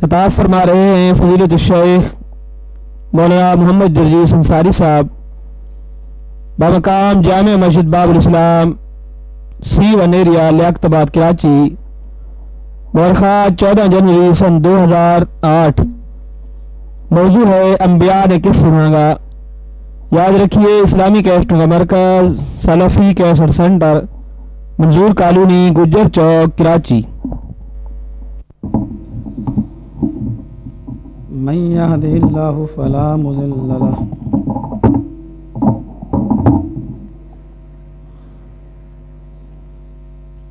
خطاب فرما رہے ہیں فضیلت الشیخ مولانا محمد جرجیس انصاری صاحب بامقام جامع مسجد باب الاسلام، سی ونیریا لیاقت آباد، کراچی، مورخہ چودہ جنوری سن دو ہزار آٹھ۔ موضوع ہے انبیاء نے کس سناگا یاد رکھیے، اسلامی کیسٹوں کا مرکز، Salafi cassette centre, Manzoor colony, Gujar Chowk, Karachi. من يهده الله فلا مضل له.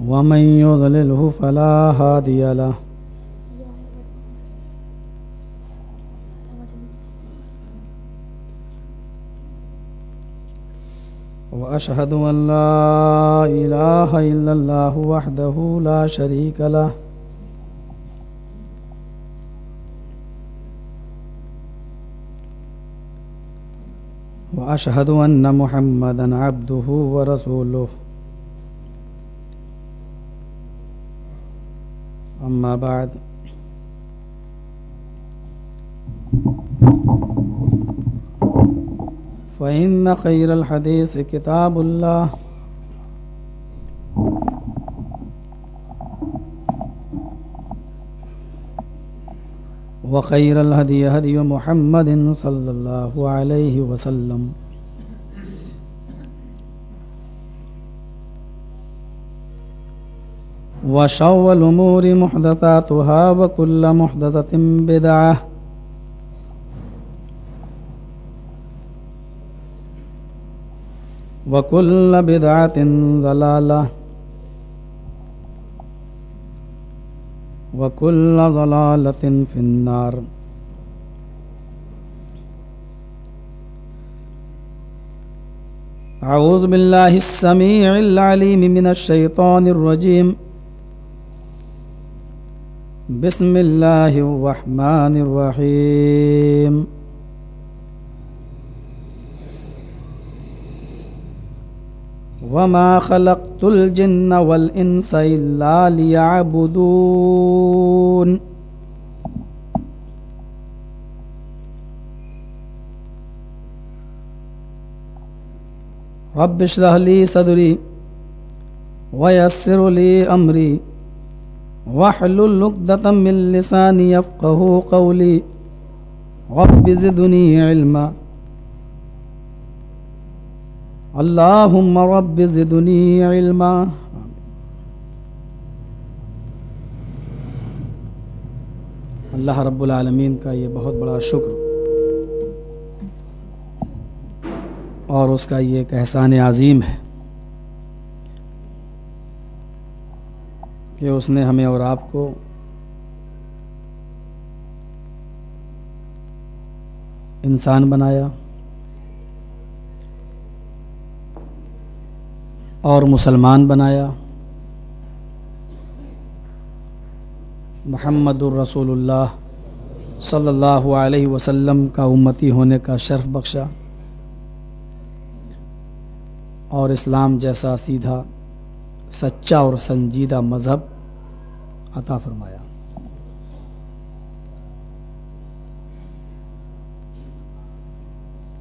ومن يضلله فلا هادي له. وأشهد أن لا إله إلا الله وحده لا شريك له. وأشهد أن محمدا عبده ورسوله. أما بعد. فإن خير الحديث كتاب الله. وخير الهدي هدي محمد صلى الله عليه وسلم. وشو الأمور محدثاتها وكل محدثة بدعة. وكل بدعة ضلالة. وكل ضلالة في النار أعوذ بالله السميع العليم من الشيطان الرجيم. بسم الله الرحمن الرحيم. وما خلقت الجن والإنس إلا ليعبدون رب اشرح لي صدري ويسر لي أمري واحلل عقدة من لساني يفقه قولي رب زدني علما اللهم رب زدني علما اللہ رب العالمین کا یہ بہت بڑا شکر اور اس کا یہ ایک احسان عظیم ہے کہ اس نے ہمیں اور آپ کو انسان بنایا اور مسلمان بنایا۔ محمد الرسول اللہ صلی اللہ علیہ وسلم کا امتی ہونے کا شرف بخشا۔ اور اسلام جیسا سیدھا، سچا اور سنجیدہ مذہب عطا فرمایا۔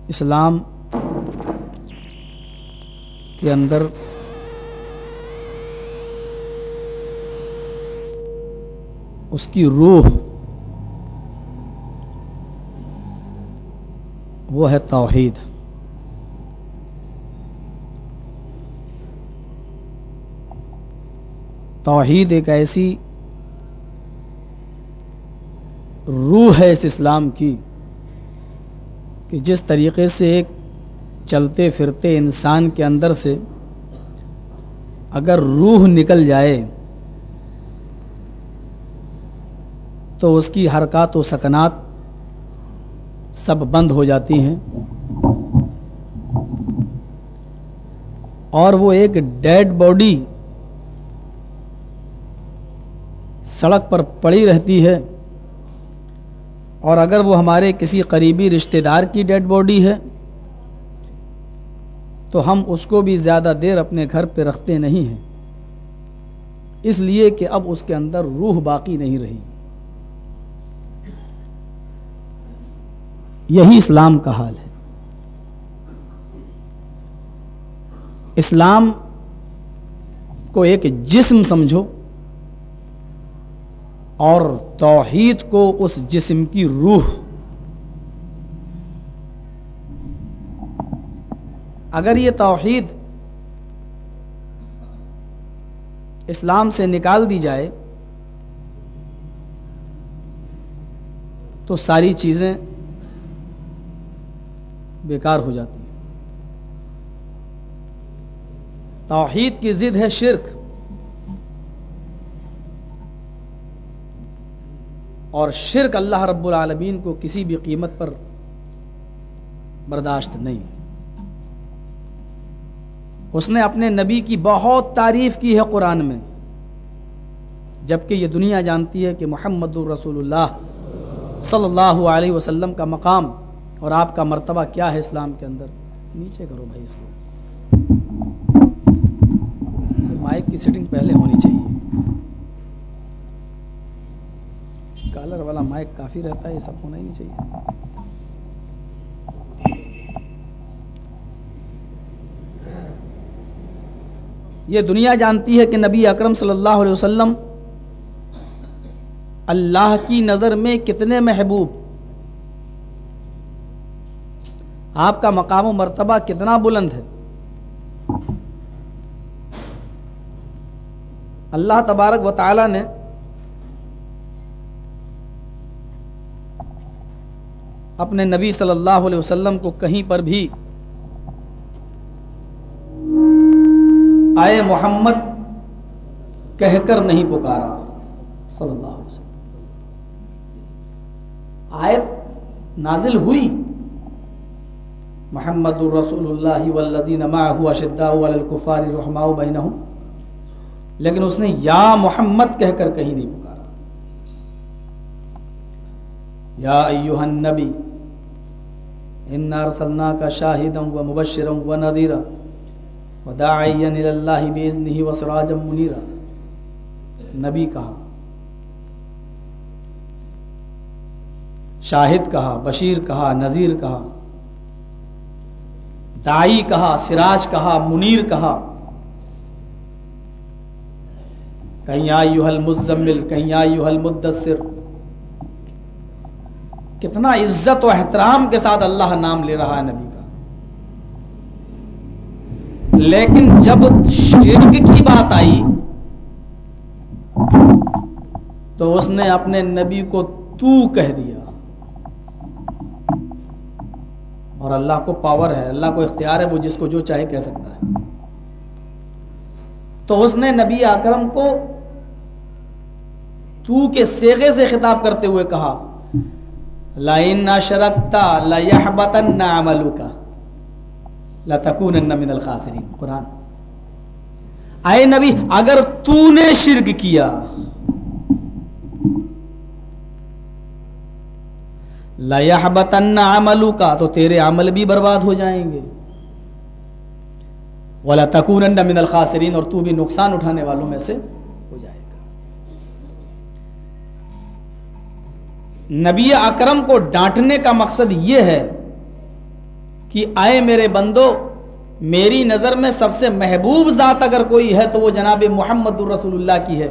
اسلام کے اندر اس کی روح وہ ہے توحید۔ توحید ایک ایسی روح ہے اس اسلام کی کہ جس طریقے سے ایک چلتے پھرتے انسان کے اندر سے اگر روح نکل جائے تو اس کی حرکات و سکنات سب بند ہو جاتی ہیں۔ اور وہ ایک ڈیڈ باڈی سڑک پر پڑی رہتی ہے۔ اور اگر وہ ہمارے کسی قریبی رشتہ دار کی ڈیڈ باڈی ہے، تو ہم اس کو بھی زیادہ دیر اپنے گھر پہ رکھتے نہیں ہیں۔ اس لیے کہ اب اس کے اندر روح باقی نہیں رہی۔ یہی اسلام کا حال ہے۔ اسلام کو ایک جسم سمجھو اور توحید کو اس جسم کی روح۔ اگر یہ توحید اسلام سے نکال دی جائے تو ساری چیزیں بیکار ہو جاتی ہیں توحید کی ضد ہے شرک۔ اور شرک اللہ رب العالمین کو کسی بھی قیمت پر برداشت نہیں۔ اس نے اپنے نبی کی بہت تعریف کی ہے قرآن میں، جبکہ یہ دنیا جانتی ہے کہ محمد الرسول اللہ صلی اللہ علیہ وسلم کا مقام اور آپ کا مرتبہ کیا ہے اسلام کے اندر؟ نیچے کرو بھائی اس کو۔ مائک کی سیٹنگ پہلے ہونی چاہیے۔ کالر والا مائک کافی رہتا ہے، یہ سب ہونا ہی نہیں چاہیے۔ یہ دنیا جانتی ہے کہ نبی اکرم صلی اللہ علیہ وسلم اللہ کی نظر میں کتنے محبوب آپ کا مقام و مرتبہ کتنا بلند ہے؟ اللہ تبارک و تعالی نے اپنے نبی صلی اللہ علیہ وسلم کو کہیں پر بھی آئے محمد کہہ کر نہیں پکارا۔ صلی اللہ علیہ وسلم۔ آیت نازل ہوئی۔ محمد الرسول اللہ والذین معه اشداء علی الکفار رحماء بینہم۔ لیکن اس نے یا محمد کہہ کر کہیں نہیں پکارا۔ یا ایوہ النبی، انا ارسلناک شاہدا و مبشرا و نذیرا وداعیا الی اللہ باذنہ و سراجا منیرا۔ نبی کہا، شاہد کہا، بشیر کہا، نذیر کہا دائی کہا، سراج کہا، منیر کہا۔ کہیں آئیوہ المزمل کہیں آئیوہ المدثر کتنا عزت و احترام کے ساتھ اللہ نام لے رہا ہے نبی کا۔ لیکن جب شرک کی بات آئی، تو اس نے اپنے نبی کو تو کہہ دیا۔ اور اللہ کو پاور ہے، اللہ کو اختیار ہے، وہ جس کو جو چاہے کہہ سکتا ہے۔ تو اس نے نبی اکرم کو تو کے سیغے سے خطاب کرتے ہوئے کہا لائن نہ شرکتا لَيَحْبَتَنَّ عَمَلُكَ لَتَكُونَنَّ مِنَ الْخَاسِرِينَ قرآن۔ آئے نبی، اگر تو نے شرک کیا لَيَحْبَتَنَّ عَمَلُكَ. تو تیرے عمل بھی برباد ہو جائیں گے. وَلَتَكُونَنَّ مِنَ الْخَاسِرِينَ اور تو بھی نقصان اٹھانے والوں میں سے ہو جائے گا. نبی اکرم کو ڈانٹنے کا مقصد یہ ہے کہ آئے میرے بندو، میری نظر میں سب سے محبوب ذات اگر کوئی ہے تو وہ جناب محمد الرسول اللہ کی ہے.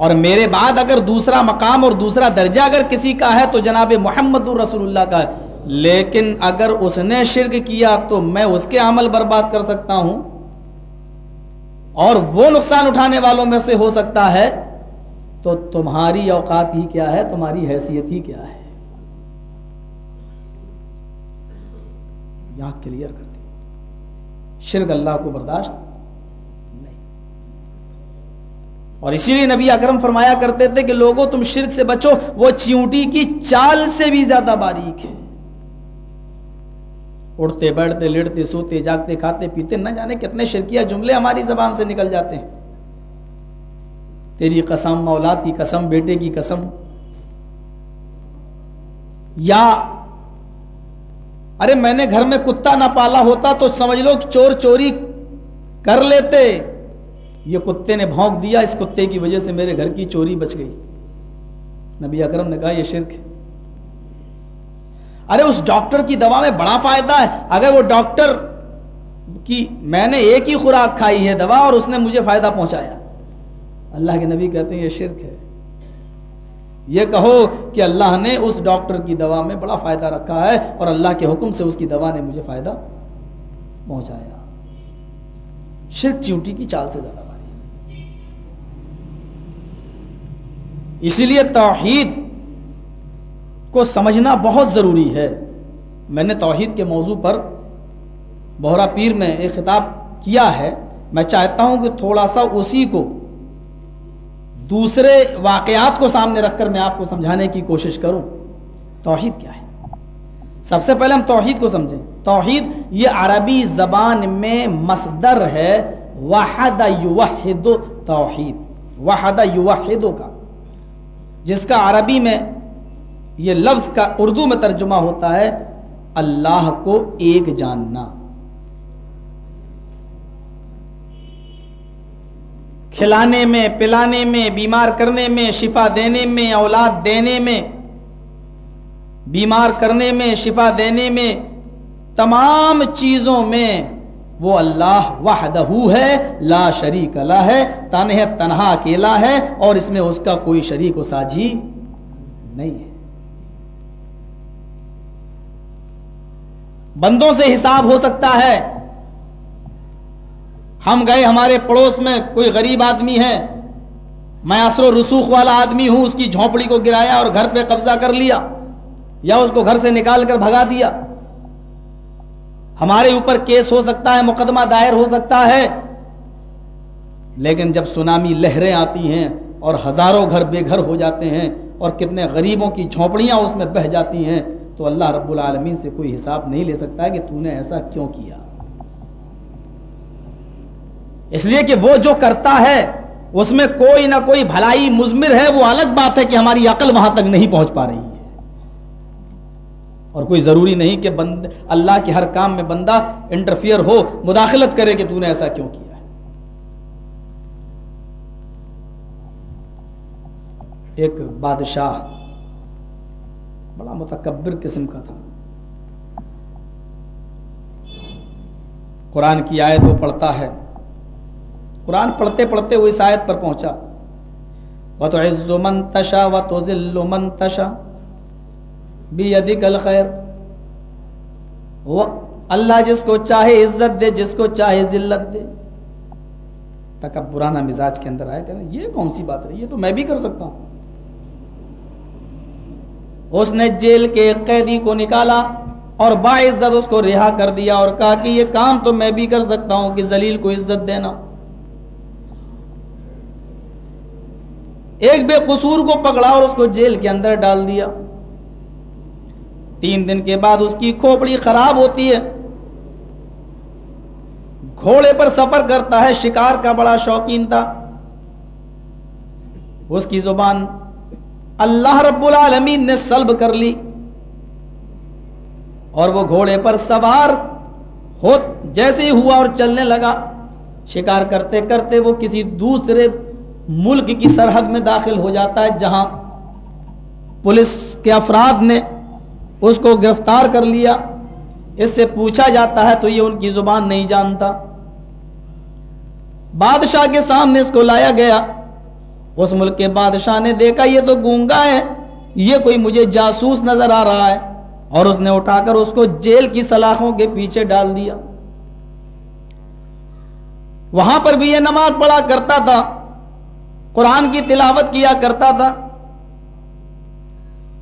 اور میرے بعد اگر دوسرا مقام اور دوسرا درجہ اگر کسی کا ہے تو جناب محمد الرسول اللہ کا ہے۔ لیکن اگر اس نے شرک کیا تو میں اس کے عمل برباد کر سکتا ہوں۔ اور وہ نقصان اٹھانے والوں میں سے ہو سکتا ہے۔ تو تمہاری اوقات ہی کیا ہے؟ تمہاری حیثیت ہی کیا ہے؟ یہاں کلیئر کرتی شرک اللہ کو برداشت نہیں اور اسی لیے نبی اکرم فرمایا کرتے تھے کہ لوگوں تم شرک سے بچو، وہ چیونٹی کی چال سے بھی زیادہ باریک ہے۔ اڑتے، بیٹھتے، لڑتے، سوتے، جاگتے، کھاتے، پیتے، نہ جانے کتنے شرکیہ جملے ہماری زبان سے نکل جاتے ہیں۔ تیری قسم اولاد کی قسم، بیٹے کی قسم۔ یا ارے میں نے گھر میں کتا نہ پالا ہوتا تو سمجھ لو چور چوری کر لیتے۔ یہ کتے نے بھونک دیا، اس کتے کی وجہ سے میرے گھر کی چوری بچ گئی۔ نبی اکرم نے کہا، یہ شرک ارے، اس ڈاکٹر کی دوا میں بڑا فائدہ ہے۔ اگر وہ ڈاکٹر کی میں نے ایک ہی خوراک کھائی ہے دوا اور اس نے مجھے فائدہ پہنچایا۔ اللہ کے نبی کہتے ہیں، یہ شرک ہے۔ یہ کہو کہ اللہ نے اس ڈاکٹر کی دوا میں بڑا فائدہ رکھا ہے اور اللہ کے حکم سے اس کی دوا نے مجھے فائدہ پہنچایا۔ شرک چیوٹی کی چال سے زیادہ۔ اسی لیے توحید کو سمجھنا بہت ضروری ہے۔ میں نے توحید کے موضوع پر بہرا پیر میں ایک خطاب کیا ہے۔ میں چاہتا ہوں کہ تھوڑا سا اسی کو دوسرے واقعات کو سامنے رکھ کر میں آپ کو سمجھانے کی کوشش کروں۔ توحید کیا ہے؟ سب سے پہلے ہم توحید کو سمجھیں۔ توحید یہ عربی زبان میں مصدر ہے۔ وحد یوحد توحید۔ وحد یوحد کا۔ جس کا عربی میں یہ لفظ کا اردو میں ترجمہ ہوتا ہے، اللہ کو ایک جاننا۔ کھلانے میں، پلانے میں، بیمار کرنے میں، شفا دینے میں، اولاد دینے میں، بیمار کرنے میں، شفا دینے میں تمام چیزوں میں وہ اللہ وحدہ ہے، لا شریک اللہ ہے تنہ تنہا اکیلا ہے اور اس میں اس کا کوئی شریک و ساجی نہیں ہے۔ بندوں سے حساب ہو سکتا ہے۔ ہم گئے ہمارے پڑوس میں، کوئی غریب آدمی ہے۔ میں اثر و رسوخ والا آدمی ہوں، اس کی جھونپڑی کو گرایا اور گھر پہ قبضہ کر لیا یا اس کو گھر سے نکال کر بھگا دیا۔ ہمارے اوپر کیس ہو سکتا ہے، مقدمہ دائر ہو سکتا ہے۔ لیکن جب سونامی لہریں آتی ہیں اور ہزاروں گھر بے گھر ہو جاتے ہیں اور کتنے غریبوں کی جھونپڑیاں اس میں بہ جاتی ہیں، تو اللہ رب العالمین سے کوئی حساب نہیں لے سکتا ہے کہ تو نے ایسا کیوں کیا۔ اس لیے کہ وہ جو کرتا ہے، اس میں کوئی نہ کوئی بھلائی مزمر ہے، وہ الگ بات ہے کہ ہماری عقل وہاں تک نہیں پہنچ پا رہی۔ ہے اور کوئی ضروری نہیں کہ بند اللہ کے ہر کام میں بندہ انٹرفیئر ہو، مداخلت کرے کہ تو نے ایسا کیوں کیا ایک بادشاہ بڑا متکبر قسم کا تھا۔ قرآن کی آیت وہ پڑھتا ہے۔ قرآن پڑھتے پڑھتے وہ اس آیت پر پہنچا۔ وہ تو عز منتشا و تو ذل منتشا بھی ادھک الخیر۔ وہ اللہ جس کو چاہے عزت دے، جس کو چاہے ذلت دے۔ تکبرانہ مزاج کے اندر آیا کہ یہ کون سی بات رہی؟ یہ تو میں بھی کر سکتا ہوں۔ اس نے جیل کے قیدی کو نکالا اور باعزت اس کو رہا کر دیا اور کہا کہ یہ کام تو میں بھی کر سکتا ہوں کہ زلیل کو عزت دینا۔ ایک بے قصور کو پکڑا اور اس کو جیل کے اندر ڈال دیا۔ تین دن کے بعد اس کی کھوپڑی خراب ہوتی ہے۔ گھوڑے پر سفر کرتا ہے، شکار کا بڑا شوقین تھا۔ اس کی زبان اللہ رب العالمین نے سلب کر لی۔ اور وہ گھوڑے پر سوار ہو، جیسے ہی ہوا اور چلنے لگا۔ شکار کرتے کرتے وہ کسی دوسرے ملک کی سرحد میں داخل ہو جاتا ہے، جہاں پولیس کے افراد نے اس کو گرفتار کر لیا، اس سے پوچھا جاتا ہے تو یہ ان کی زبان نہیں جانتا۔ بادشاہ کے سامنے اس کو لایا گیا۔ اس ملک کے بادشاہ نے دیکھا، یہ تو گونگا ہے، یہ کوئی مجھے جاسوس نظر آ رہا ہے۔ اور اس نے اٹھا کر اس کو جیل کی سلاخوں کے پیچھے ڈال دیا۔ وہاں پر بھی یہ نماز پڑھا کرتا تھا، قرآن کی تلاوت کیا کرتا تھا۔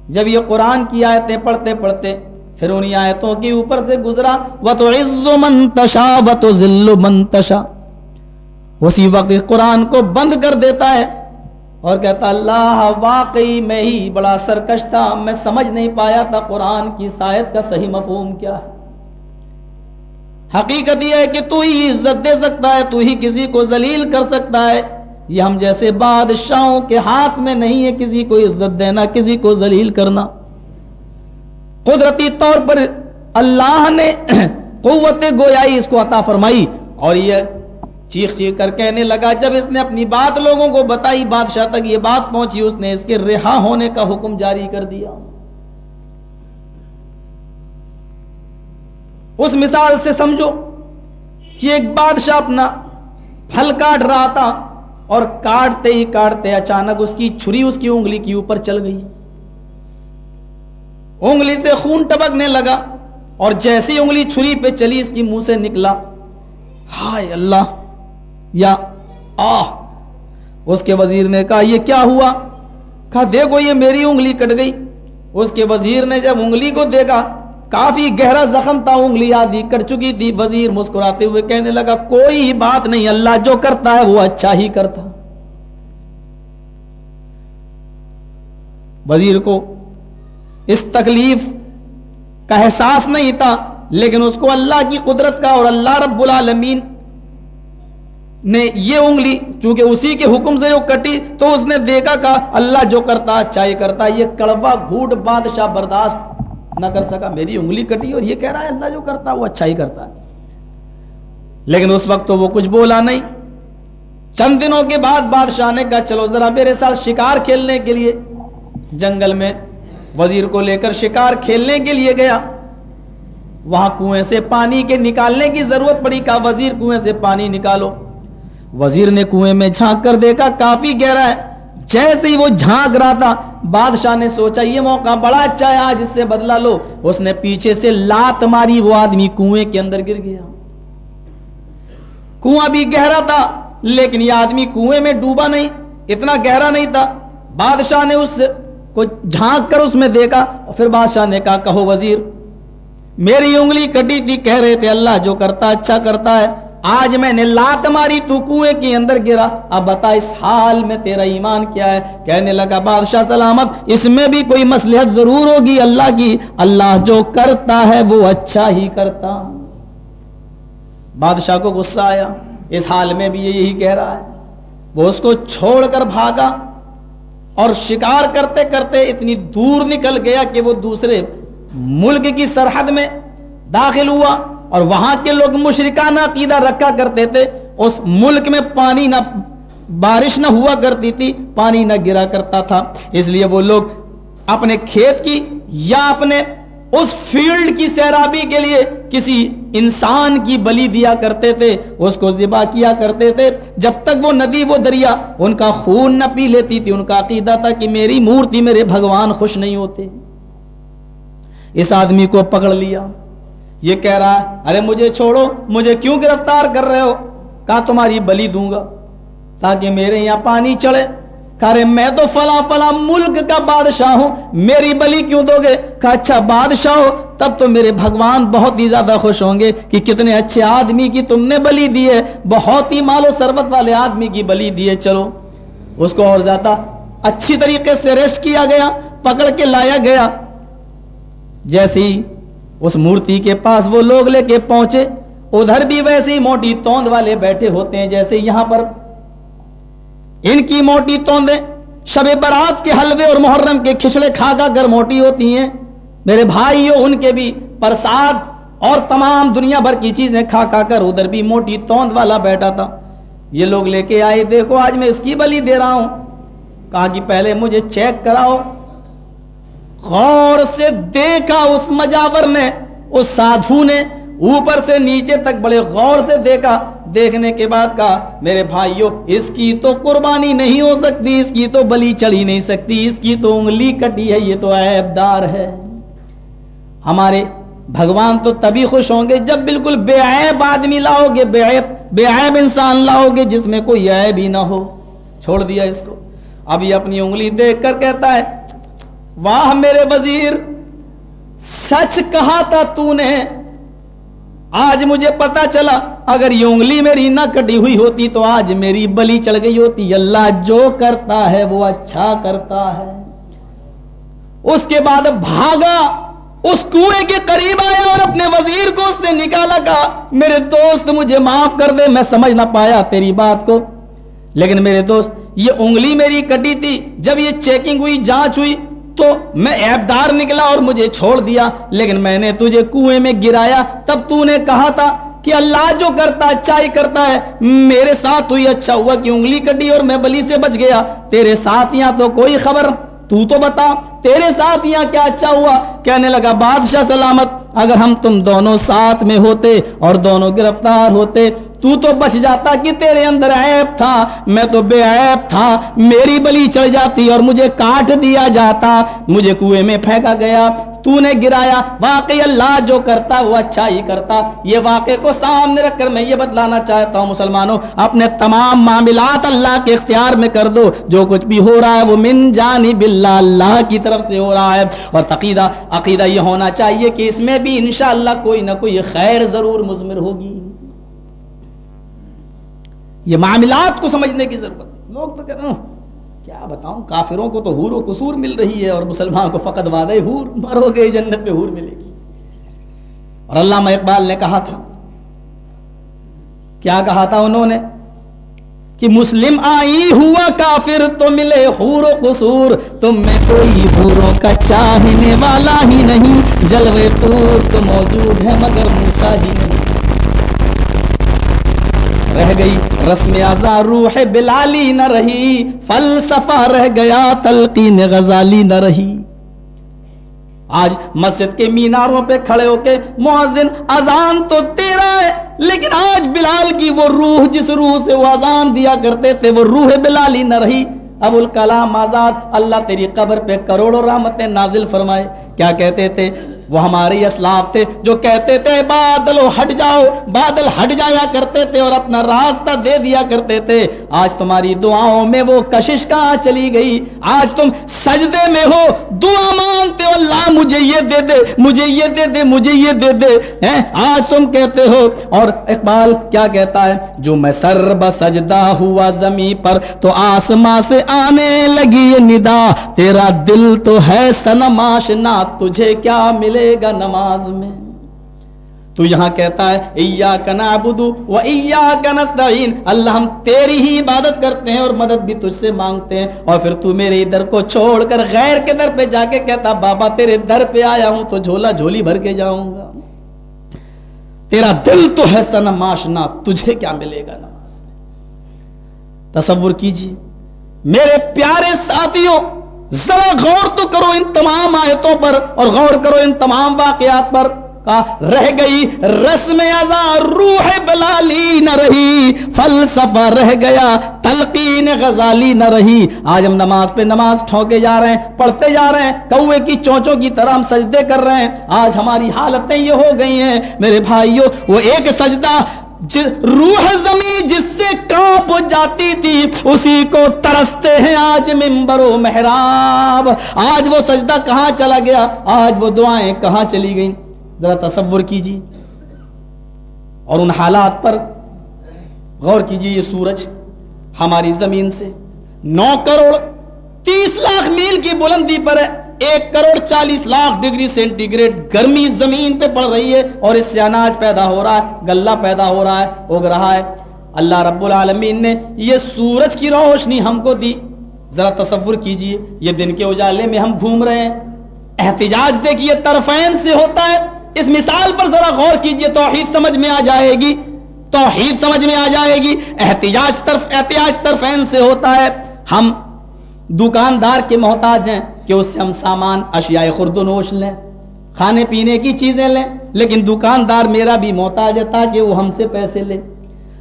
جب یہ قرآن کی آیتیں پڑھتے پڑھتے پھر انہیں آیتوں کے اوپر سے گزرا وہ تو عز منتشا و تو ذل منتشا اسی وقت قرآن کو بند کر دیتا ہے اور کہتا اللہ واقعی میں ہی بڑا سرکش تھا، میں سمجھ نہیں پایا تھا قرآن کی سایت کا صحیح مفہوم کیا ہے۔ حقیقت یہ ہے کہ تو ہی عزت دے سکتا ہے، تو ہی کسی کو ذلیل کر سکتا ہے۔ یہ ہم جیسے بادشاہوں کے ہاتھ میں نہیں ہے کسی کو عزت دینا، کسی کو ذلیل کرنا۔ قدرتی طور پر اللہ نے قوت گویائی اس کو عطا فرمائی اور یہ چیخ چیخ کر کہنے لگا، جب اس نے اپنی بات لوگوں کو بتائی، بادشاہ تک یہ بات پہنچی، اس نے اس کے رہا ہونے کا حکم جاری کر دیا۔ اس مثال سے سمجھو کہ ایک بادشاہ اپنا پھل کاٹ رہا تھا۔ اور کاٹتے ہی کاٹتے اچانک اس کی چھری اس کی انگلی کے اوپر چل گئی۔ انگلی سے خون ٹپکنے لگا اور جیسی انگلی چھری پہ چلی اس کی منہ سے نکلا۔ ہائے اللہ! یا آہ! اس کے وزیر نے کہا، یہ کیا ہوا؟ کہا، دیکھو، یہ میری انگلی کٹ گئی۔ اس کے وزیر نے جب انگلی کو دیکھا کافی گہرا زخم تھا انگلی آدھی کٹ چکی تھی۔ وزیر مسکراتے ہوئے کہنے لگا، کوئی بات نہیں، اللہ جو کرتا ہے وہ اچھا ہی کرتا۔ وزیر کو اس تکلیف کا احساس نہیں تھا، لیکن اس کو اللہ کی قدرت کا اور اللہ رب العالمین نے یہ انگلی، چونکہ اسی کے حکم سے جو کٹی، تو اس نے دیکھا کہ اللہ جو کرتا اچھا ہی کرتا۔ یہ کڑوا، گھوٹ، بادشاہ برداشت نہ کر سکا، میری انگلی کٹی اور یہ کہہ رہا ہے، اللہ جو کرتا وہ اچھا ہی کرتا ہے۔ لیکن اس وقت تو وہ کچھ بولا نہیں۔ چند دنوں کے بعد بادشاہ نے کہا، چلو ذرا میرے ساتھ شکار کھیلنے کے لیے۔ جنگل میں وزیر کو لے کر شکار کھیلنے کے لیے گیا۔ وہاں کنویں سے پانی کے نکالنے کی ضرورت پڑی۔ کہا، وزیر، کنویں سے پانی نکالو۔ وزیر نے کنویں میں جھانک کر دیکھا، کافی گہرا ہے۔ جیسے ہی وہ جھانک رہا تھا، بادشاہ نے سوچا، یہ موقع بڑا اچھا ہے، آج اس سے بدلا لو۔ اس نے پیچھے سے لات ماری، وہ آدمی کنویں کے اندر گر گیا۔ کنواں بھی گہرا تھا، لیکن یہ آدمی کنویں میں ڈوبا نہیں، اتنا گہرا نہیں تھا۔ بادشاہ نے اس کو جھانک کر اس میں دیکھا، اور پھر بادشاہ نے کہا، کہو وزیر، میری انگلی کٹی تھی، کہہ رہے تھے، اللہ جو کرتا اچھا کرتا ہے۔ آج میں نے لات ماری، تو کنویں کے اندر گرا۔ اب بتا، اس حال میں تیرا ایمان کیا ہے؟ کہنے لگا، بادشاہ سلامت، اس میں بھی کوئی مسلحت ضرور ہوگی اللہ کی۔ اللہ جو کرتا ہے، وہ اچھا ہی کرتا۔ بادشاہ کو غصہ آیا۔ اس حال میں بھی یہی کہہ رہا ہے۔ وہ اس کو چھوڑ کر بھاگا اور شکار کرتے کرتے اتنی دور نکل گیا کہ وہ دوسرے ملک کی سرحد میں داخل ہوا۔ اور وہاں کے لوگ مشرکانہ عقیدہ رکھا کرتے تھے، اس ملک میں پانی نہ بارش نہ ہوا کرتی تھی، پانی نہ گرا کرتا تھا۔ اس لیے وہ لوگ اپنے کھیت کی یا اپنے اس فیلڈ کی سیرابی کے لیے کسی انسان کی بلی دیا کرتے تھے، اس کو ذبح کیا کرتے تھے۔ جب تک وہ ندی، وہ دریا، ان کا خون نہ پی لیتی تھی، ان کا عقیدہ تھا کہ میری مورتی، میرے بھگوان خوش نہیں ہوتے۔ اس آدمی کو پکڑ لیا۔ یہ کہہ رہا ہے، ارے مجھے چھوڑو، مجھے کیوں گرفتار کر رہے ہو؟ کہا، تمہاری بلی دوں گا تاکہ میرے یہاں پانی چڑھے۔ کہا میں تو فلاں فلاں ملک کا بادشاہ ہوں، میری بلی کیوں دو گے؟ کہا اچھا بادشاہ ہو، تب تو میرے بھگوان بہت ہی زیادہ خوش ہوں گے کہ کتنے اچھے آدمی کی تم نے بلی دی ہے، بہت ہی مال و سربت والے آدمی کی بلی دی ہے، چلو۔ اس کو اور زیادہ اچھی طریقے سے ریسٹ کیا گیا، پکڑ کے لایا گیا۔ جیسی اس مورتی کے پاس وہ لوگ لے کے پہنچے۔ ادھر بھی ویسی موٹی توند والے بیٹھے ہوتے ہیں جیسے یہاں پر۔ ان کی موٹی توندیں شب برات کے حلوے اور محرم کے کھچڑے کھا کھا کر موٹی ہوتی ہیں۔ میرے بھائی ان کے بھی پرساد اور تمام دنیا بھر کی چیزیں کھا کھا کر ادھر بھی موٹی توند والا بیٹھا تھا۔ یہ لوگ لے کے آئے، دیکھو آج میں اس کی بلی دے رہا ہوں۔ کہا کہ پہلے مجھے چیک کراؤ۔ غور سے دیکھا اس مجاور نے، اس سادھو نے، اوپر سے نیچے تک بڑے غور سے دیکھا۔ دیکھنے کے بعد کہا، میرے بھائیو، اس کی تو قربانی نہیں ہو سکتی، اس کی تو بلی چڑھی نہیں سکتی، اس کی تو انگلی کٹی ہے، یہ تو عیب دار ہے۔ ہمارے بھگوان تو تبھی خوش ہوں گے جب بالکل بے عیب آدمی لاؤ گے، بے عیب بے عیب انسان لاؤ گے، جس میں کوئی عیب ہی نہ ہو۔ چھوڑ دیا اس کو۔ ابھی اپنی انگلی دیکھ کر کہتا ہے واہ میرے وزیر، سچ کہا تھا تو نے آج مجھے پتا چلا، اگر یہ انگلی میری نہ کٹی ہوئی ہوتی تو آج میری بلی چڑھ گئی ہوتی۔ اللہ جو کرتا ہے وہ اچھا کرتا ہے۔ اس کے بعد بھاگا، اس کنویں کے قریب آیا اور اپنے وزیر کو اس سے نکالا، کہا، میرے دوست، مجھے معاف کر دے، میں سمجھ نہ پایا تیری بات کو۔ لیکن میرے دوست، یہ انگلی میری کٹی تھی۔ جب یہ چیکنگ ہوئی، جانچ ہوئی تو میں دار نکلا اور مجھے چھوڑ دیا، لیکن میں نے تجھے کنویں میں گرایا۔ تب تو نے کہا تھا کہ اللہ جو کرتا اچھا ہی کرتا ہے، میرے ساتھ ہوئی اچھا ہوا کہ انگلی کٹی اور میں بلی سے بچ گیا۔ تیرے ساتھ یہاں تو کوئی خبر تو تو بتا، تیرے ساتھ یہاں کیا اچھا ہوا؟ کہنے لگا، بادشاہ سلامت، اگر ہم تم دونوں ساتھ میں ہوتے اور دونوں گرفتار ہوتے، تو تو بچ جاتا کہ تیرے اندر عیب تھا، میں تو بے عیب تھا، میری بلی چڑھ جاتی اور مجھے کاٹ دیا جاتا، مجھے کنویں میں پھینکا گیا تو نے گرایا، واقعی اللہ جو کرتا وہ اچھا ہی کرتا۔ یہ واقعے کو سامنے رکھ کر میں یہ بتلانا چاہتا ہوں مسلمانوں، اپنے تمام معاملات اللہ کے اختیار میں کر دو۔ جو کچھ بھی ہو رہا ہے وہ من جانی بلّہ اللہ کی طرف سے ہو رہا ہے۔ اور عقیدہ عقیدہ یہ ہونا چاہیے کہ اس میں بھی انشاءاللہ کوئی نہ کوئی خیر ضرور مزمر ہوگی۔ یہ معاملات کو سمجھنے کی ضرورت۔ لوگ تو کہتے ہیں کیا بتاؤں؟ کافروں کو تو حور و قصور مل رہی ہے اور مسلمان کو فقط وعدہ حور مرو گے، جنت میں حور ملے گی۔ اور علامہ اقبال نے کہا تھا، کیا کہا تھا انہوں نے؟ کہ مسلم آئی ہوا کافر تو ملے حور و قصور، تم میں کوئی حوروں کا چاہنے والا ہی نہیں، جلوے پور تو موجود ہے مگر موسا ہی نہیں۔ رہ گئی رسم ازا روح بلالی نہ رہی، فلسفہ رہ گیا، تلقین غزالی نہ رہی۔ آج مسجد کے میناروں پہ کھڑے ہو کے معذن اذان تو تیرا ہے، لیکن آج بلال کی وہ روح، جس روح سے وہ اذان دیا کرتے تھے، وہ روح بلالی نہ رہی۔ ابو الکلام آزاد، اللہ تیری قبر پہ کروڑوں رحمتیں نازل فرمائے۔ کیا کہتے تھے؟ وہ ہمارے اسلاف تھے جو کہتے تھے بادل ہٹ جاؤ، بادل ہٹ جایا کرتے تھے اور اپنا راستہ دے دیا کرتے تھے۔ آج تمہاری دعاؤں میں وہ کشش کہاں چلی گئی؟ آج تم سجدے میں ہو، دعا مانگتے ہو، اللہ مجھے یہ دے دے، مجھے یہ دے دے، مجھے یہ دے دے۔ آج تم کہتے ہو۔ اور اقبال کیا کہتا ہے؟ جو میں سر بسجدہ ہوا زمین پر تو آسماں سے آنے لگی ندا۔ تیرا دل تو ہے سنماش، نہ تجھے کیا ملے؟ ملے گا نماز میں۔ تو یہاں کہتا ہے، ایاک نعبدو و ایاک نستعین اللہ ہم تیری ہی عبادت کرتے ہیں اور مدد بھی تجھ سے مانگتے ہیں۔ اور پھر تو میرے در کو چھوڑ کر غیر کے در پہ جا کے کہتا، بابا تیرے در پہ آیا ہوں تو جھولا جھولی بھر کے جاؤں گا۔ تیرا دل تو ہے سنم ماشنا تجھے کیا ملے گا نماز میں؟ تصور کیجیے میرے پیارے ساتھیوں ذرا غور تو کرو ان تمام آیتوں پر اور غور کرو ان تمام واقعات پر رہ گئی رسم روح بلالی نہ رہی، فلسفہ رہ گیا، تلقین غزالی نہ رہی۔ آج ہم نماز پہ نماز ٹھوکے جا رہے ہیں، پڑھتے جا رہے ہیں، کوے کی چونچوں کی طرح ہم سجدے کر رہے ہیں۔ آج ہماری حالتیں یہ ہو گئی ہیں۔ میرے بھائیوں وہ ایک سجدہ روح زمین جس سے کانپ جاتی تھی، اسی کو ترستے ہیں آج ممبر و محراب۔ آج وہ سجدہ کہاں چلا گیا؟ آج وہ دعائیں کہاں چلی گئیں؟ ذرا تصور کیجیے۔ اور ان حالات پر غور کیجیے یہ سورج ہماری زمین سے۔ نو کروڑ تیس لاکھ میل کی بلندی پر ہے۔ ایک کروڑ چالیس لاکھ ڈگری سینٹی گریڈ گرمی زمین پہ پڑ رہی ہے اور اس سے اناج پیدا ہو رہا ہے، گلہ پیدا ہو رہا ہے، اگ رہا ہے۔ اللہ رب العالمین نے یہ سورج کی روشنی ہم کو دی۔ ذرا تصور کیجیے، یہ دن کے اجالے میں ہم گھوم رہے ہیں۔ احتجاج دیکھیے طرفین سے ہوتا ہے۔ اس مثال پر ذرا غور کیجیے، توحید سمجھ میں آ جائے گی۔ توحید سمجھ میں آ جائے گی۔ احتجاج طرف، احتجاج طرفین سے ہوتا ہے۔ ہم دکاندار کے محتاج ہیں۔ کہ اس سے ہم سامان، اشیاء خرد و نوش لیں، کھانے پینے کی چیزیں لیں، لیکن دکاندار میرا بھی محتاج ہے تاکہ وہ ہم سے پیسے لے۔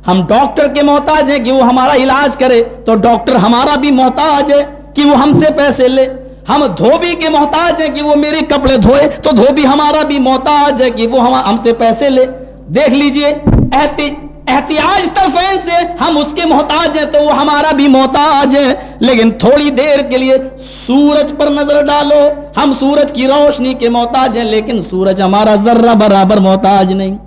ہم ڈاکٹر کے محتاج ہیں کہ وہ ہمارا علاج کرے، تو ڈاکٹر ہمارا بھی محتاج ہے کہ وہ ہم سے پیسے لے۔ ہم دھوبی کے محتاج ہیں کہ وہ میرے کپڑے دھوئے، تو دھوبی ہمارا بھی محتاج ہے کہ وہ ہم سے پیسے لے۔ دیکھ لیجیے احتیاج طرفین سے ہم اس کے محتاج ہیں تو وہ ہمارا بھی محتاج ہے۔ لیکن تھوڑی دیر کے لیے سورج پر نظر ڈالو۔ ہم سورج کی روشنی کے محتاج ہیں، لیکن سورج ہمارا ذرہ برابر محتاج نہیں۔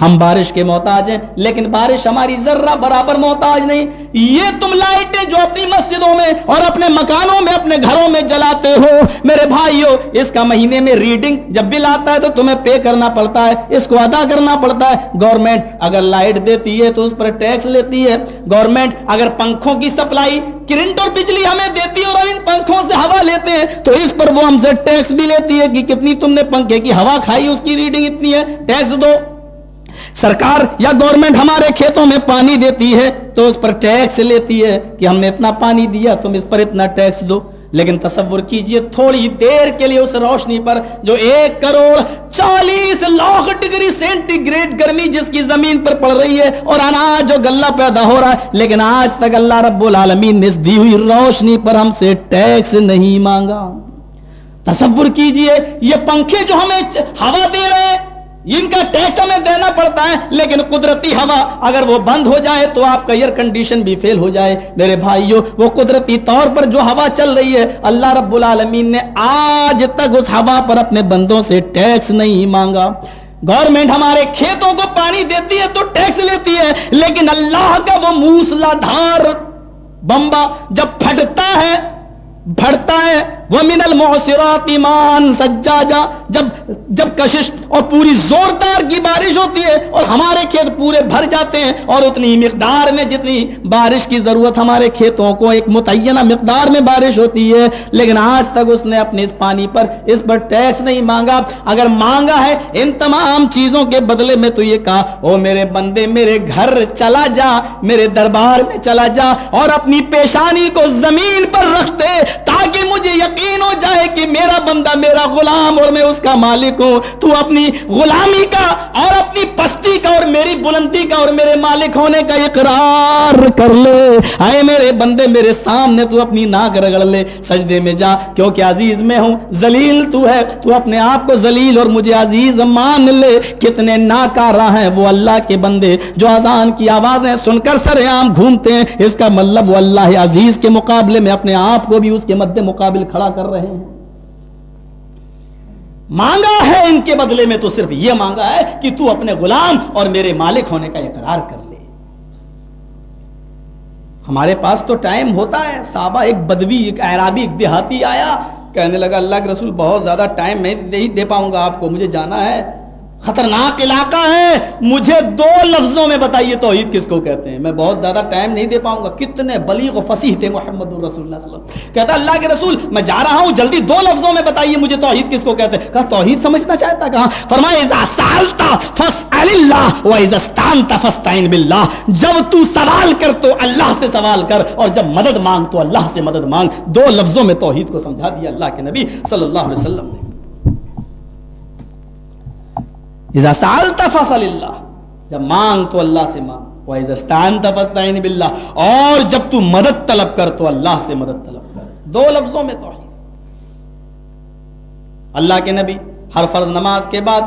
ہم بارش کے محتاج ہیں، لیکن بارش ہماری ذرہ برابر محتاج نہیں۔ یہ تم لائٹیں جو اپنی مسجدوں میں اور اپنے مکانوں میں، اپنے گھروں میں جلاتے ہو۔ میرے بھائیو، اس کا مہینے میں ریڈنگ جب بل آتا ہے تو تمہیں پے کرنا پڑتا ہے، اس کو ادا کرنا پڑتا ہے۔ گورنمنٹ اگر لائٹ دیتی ہے تو اس پر ٹیکس لیتی ہے۔ گورنمنٹ اگر پنکھوں کی سپلائی کرنٹ اور بجلی ہمیں دیتی ہے اور ان پنکھوں سے ہوا لیتے ہیں، تو اس پر وہ ہم سے ٹیکس بھی لیتی ہے کہ کتنی تم نے پنکھے کی ہوا کھائی، اس کی ریڈنگ اتنی ہے۔ ٹیکس دو۔ سرکار یا گورنمنٹ ہمارے کھیتوں میں پانی دیتی ہے تو اس پر ٹیکس لیتی ہے کہ ہم نے اتنا پانی دیا، تم اس پر اتنا ٹیکس دو۔ لیکن تصور کیجیے تھوڑی دیر کے لیے اس روشنی پر جو ایک کروڑ چالیس لاکھ ڈگری سینٹی گریڈ گرمی جس کی زمین پر پڑ رہی ہے اور اناج جو گلہ پیدا ہو رہا ہے، لیکن آج تک اللہ رب العالمین نے اس دی ہوئی روشنی پر ہم سے ٹیکس نہیں مانگا۔ تصور کیجیے یہ پنکھے جو ہمیں ہوا دے رہے ہیں ان کا ٹیکس ہمیں دینا پڑتا ہے، لیکن قدرتی ہوا اگر وہ بند ہو جائے تو آپ کا ایئر کنڈیشن بھی فیل ہو جائے۔ میرے بھائیوں وہ قدرتی طور پر جو ہوا چل رہی ہے، اللہ رب العالمین نے آج تک اس ہوا پر اپنے بندوں سے ٹیکس نہیں مانگا۔ گورنمنٹ ہمارے کھیتوں کو پانی دیتی ہے تو ٹیکس لیتی ہے، لیکن اللہ کا وہ موسلا دھار بمبا جب پھٹتا ہے بڑھتا ہے وہ من المعصرات ایمان، سجاجا، جب جب کشش اور پوری زوردار کی بارش ہوتی ہے اور ہمارے کھیت پورے بھر جاتے ہیں اور اتنی مقدار میں جتنی بارش کی ضرورت ہمارے کھیتوں کو ایک متعینہ مقدار میں بارش ہوتی ہے، لیکن آج تک اس نے اپنے اس پانی پر، اس پر ٹیکس نہیں مانگا۔ اگر مانگا ہے ان تمام چیزوں کے بدلے میں تو یہ کہا، او میرے بندے، میرے گھر چلا جا، میرے دربار میں چلا جا اور اپنی پیشانی کو زمین پر رکھ دے تاکہ مجھے یقین ہو جائے کہ میرا بندہ میرا غلام اور میں اس کا مالک ہوں، تو اپنی غلامی کا اور اپنی پستی کا اور میری بلندی کا اور میرے مالک ہونے کا اقرار کر لے۔ آئے میرے بندے، میرے سامنے تو اپنی ناک رگڑ لے۔ سجدے میں جا، کیونکہ عزیز میں ہوں زلیل تو ہے۔ تو اپنے آپ کو زلیل اور مجھے عزیز مان لے۔ کتنے ناکارہ ہیں وہ اللہ کے بندے جو آزان کی آوازیں سن کر سر عام گھومتے ہیں۔ اس کا مطلب وہ اللہ عزیز کے مقابلے میں اپنے آپ کو بھی اس کے مد مقابل کھڑا کر رہے ہیں۔ مانگا ہے ان کے بدلے میں تو صرف یہ مانگا ہے کہ تو اپنے غلام اور میرے مالک ہونے کا اقرار کر لے۔ ہمارے پاس تو ٹائم ہوتا ہے۔ صحابہ ایک بدوی، ایک اعرابی، ایک دیہاتی آیا، کہنے لگا، اللہ کے رسول بہت زیادہ ٹائم میں نہیں دے پاؤں گا آپ کو، مجھے جانا ہے۔ خطرناک علاقہ ہے۔ مجھے دو لفظوں میں بتائیے توحید کس کو کہتے ہیں؟ میں بہت زیادہ ٹائم نہیں دے پاؤں گا۔ کتنے بلیغ و فصیح تھے محمد رسول اللہ صلی اللہ علیہ وسلم۔ کہتا اللہ کے رسول، میں جا رہا ہوں، جلدی دو لفظوں میں بتائیے مجھے توحید کس کو کہتے ہیں؟ کہا، توحید سمجھنا چاہتا کہا فرمایا، اذا سالتا فاسأل اللہ و اذا استانتا فاستعین جب تو سوال کر تو اللہ سے سوال کر، اور جب مدد مانگ تو اللہ سے مدد مانگ۔ دو لفظوں میں توحید کو سمجھا دیا اللہ کے نبی صلی اللہ علیہ وسلم نے۔ اذا سالت فصل اللہ، جب مانگ تو اللہ سے مانگ فَاسْتَعِنْ بِاللَّهِ اور جب تو مدد طلب کر تو اللہ سے مدد طلب کر۔ دو لفظوں میں توحید۔ اللہ کے نبی، ہر فرض نماز کے بعد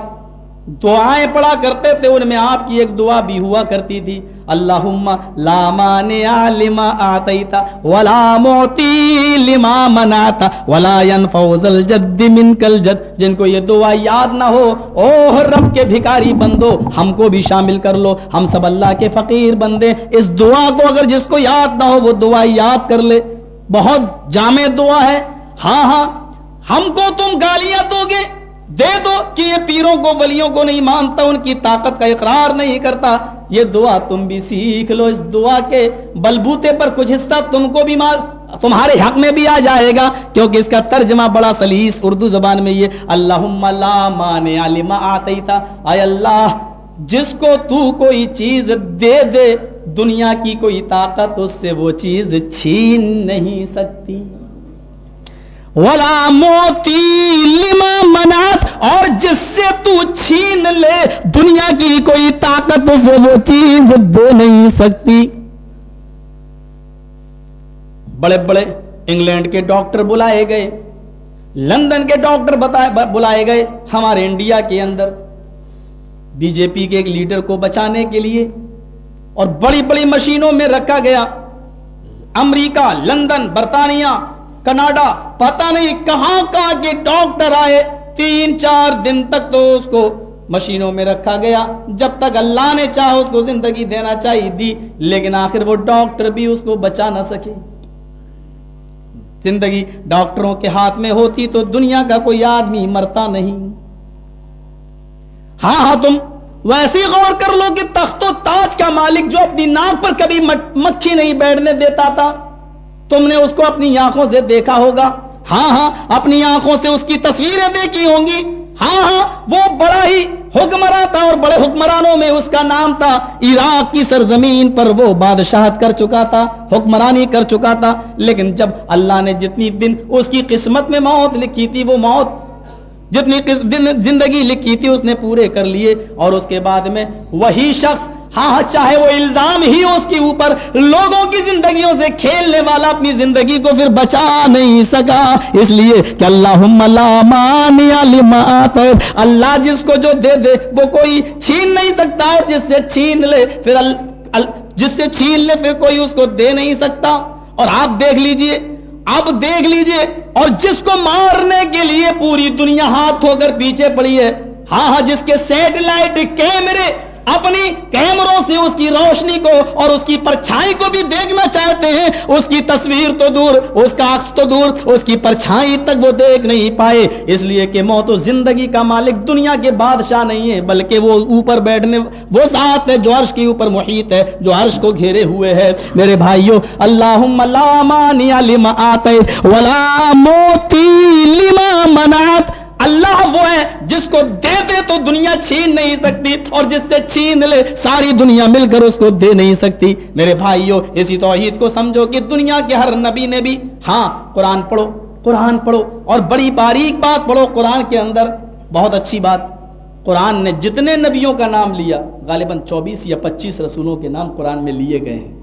دعائیں پڑھا کرتے تھے، ان میں آپ کی ایک دعا بھی ہوا کرتی تھی۔ اللہم لا مانع لما آتیتا ولا معتی لما مناتا ولا ينفع ذل جد الجد۔ جن کو یہ دعا یاد نہ ہو، اوہ رب کے بھکاری بندو، ہم کو بھی شامل کر لو۔ ہم سب اللہ کے فقیر بندے۔ اس دعا کو اگر جس کو یاد نہ ہو، وہ دعا یاد کر لے۔ بہت جامع دعا ہے۔ ہاں ہاں ہم کو تم گالیاں دو گے۔ کہ یہ پیروں کو، ولیوں کو نہیں مانتا، ان کی طاقت کا اقرار نہیں کرتا۔ یہ دعا تم بھی سیکھ لو، اس دعا کے بلبوتے پر کچھ حصہ تم کو بھی مار، تمہارے حق میں بھی آ جائے گا۔ کیونکہ اس کا ترجمہ بڑا سلیس اردو زبان میں یہ، اللہم لا مانع لما آتیتا اے اللہ، جس کو تو کوئی چیز دے دے، دنیا کی کوئی طاقت، اس سے وہ چیز چھین نہیں سکتی۔ ولا موتی لما منات اور جس سے تو چھین لے، دنیا کی کوئی طاقت سے وہ چیز دے نہیں سکتی۔ بڑے بڑے انگلینڈ کے ڈاکٹر بلائے گئے۔ لندن کے ڈاکٹر بتائے بلائے گئے ہمارے انڈیا کے اندر۔ بی جے پی کے ایک لیڈر کو بچانے کے لیے اور بڑی بڑی مشینوں میں رکھا گیا۔ امریکہ، لندن، برطانیہ کناڈا، پتہ نہیں کہاں کہاں کے ڈاکٹر آئے۔ تین چار دن تک تو اس کو مشینوں میں رکھا گیا۔ جب تک اللہ نے چاہا اس کو زندگی دینا چاہیے دی لیکن آخر وہ ڈاکٹر بھی اس کو بچا نہ سکے۔ زندگی ڈاکٹروں کے ہاتھ میں ہوتی تو دنیا کا کوئی آدمی مرتا نہیں۔ ہاں ہاں تم ویسے غور کر لو کہ تخت و تاج کا مالک جو اپنی ناک پر کبھی مکھی نہیں بیٹھنے دیتا تھا۔ تم نے اس کو اپنی آنکھوں سے دیکھا ہوگا ہاں ہاں اپنی آنکھوں سے اس کی تصویریں دیکھی ہوں گی ہاں ہاں وہ بڑا ہی حکمراں تھا اور بڑے حکمرانوں میں اس کا نام تھا عراق کی سرزمین پر وہ بادشاہت کر چکا تھا، حکمرانی کر چکا تھا۔ لیکن جب اللہ نے جتنی دن اس کی قسمت میں موت لکھی تھی، وہ موت جتنی زندگی لکھی تھی، اس نے پورے کر لیے اور اس کے بعد میں وہی شخص ہاں،, ہاں چاہے وہ الزام ہی اس کے اوپر، لوگوں کی زندگیوں سے کھیلنے والا اپنی زندگی کو پھر بچا نہیں سکا۔ اس لیے کہ اللہ اللہ جس کو جو دے دے، وہ کوئی چھین نہیں سکتا اور جس سے چھین لے، پھر جس سے چھین لے، پھر کوئی اس کو دے نہیں سکتا۔ اور آپ دیکھ لیجیے اب دیکھ لیجیے۔ اور جس کو مارنے کے لیے پوری دنیا ہاتھ ہو کر پیچھے پڑی ہے ہاں ہاں جس کے سیٹلائٹ کیمرے اپنی کیمروں سے اس کی روشنی کو اور اس کی پرچھائی کو بھی دیکھنا چاہتے ہیں۔ اس کی تصویر تو دور، اس کا عکس تو دور، اس کی پرچھائی تک وہ دیکھ نہیں پائے۔ اس لیے کہ موت و زندگی کا مالک دنیا کے بادشاہ نہیں ہے، بلکہ وہ اوپر بیٹھنے، وہ ذات ہے جو عرش کے اوپر محیط ہے، جو عرش کو گھیرے ہوئے ہے۔ میرے بھائیوں اللہم لا مانع لما آتے ولا موتی لما منعت۔ اللہ وہ ہے جس کو دے دے تو دنیا چھین نہیں سکتی، اور جس سے چھین لے ساری دنیا مل کر اس کو دے نہیں سکتی۔ میرے بھائیوں اسی توحید کو سمجھو کہ دنیا کے ہر نبی نے بھی ہاں قرآن پڑھو قرآن پڑھو۔ اور بڑی باریک بات پڑھو، قرآن کے اندر بہت اچھی بات۔ قرآن نے جتنے نبیوں کا نام لیا، غالباً چوبیس یا پچیس رسولوں کے نام قرآن میں لیے گئے ہیں۔